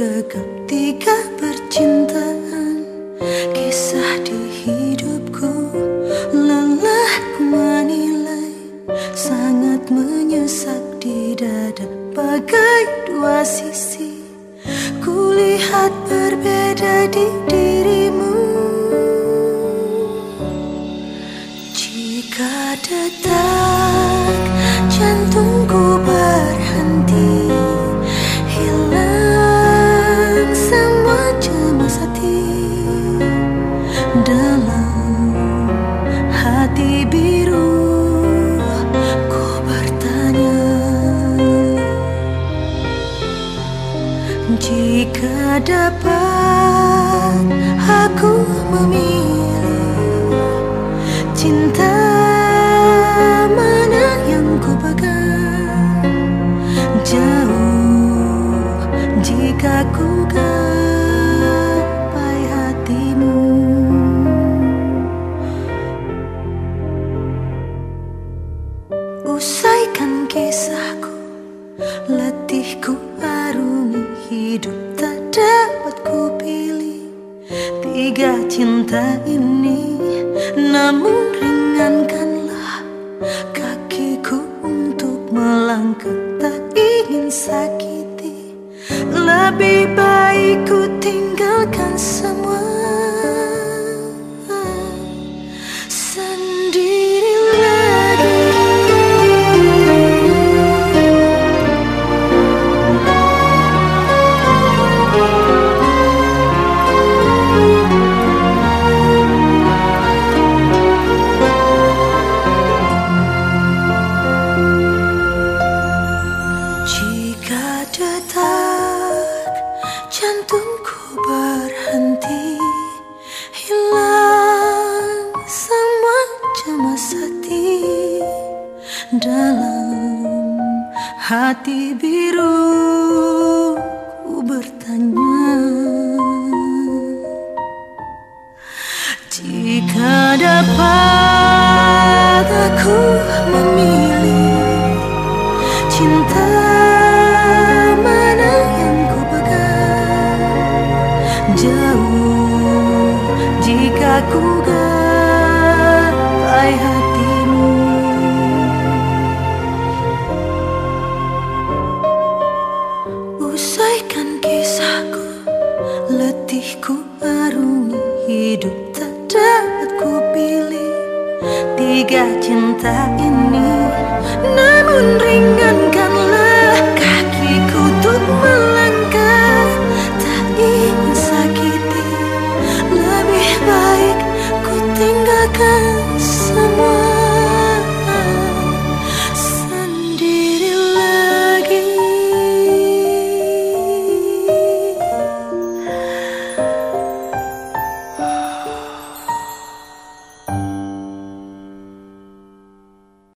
dekat tiga percintaan. Kisah di hidupku Lelah ku menilai. Sangat menyesak di dada Bagai dua sisi. Kulihat berbeda di dirimu. Jika detak Dalam hati biru Ku bertanya Jika dapat aku memilih Cinta mana yang ku Jauh jika ku gapai hidup Tak dapat ku pilih Tiga cinta ini Namun ringankanlah Kakiku untuk melangkah Tak ingin sakiti. Lebih baik ku tinggalkan semua hati biru ku bertanya. Jika dapat aku memilih Cinta mana yang ku pegang? Jauh jika ku gapai hatimu Letihku arungi hidup Tak dapat ku pilih Tiga cinta ini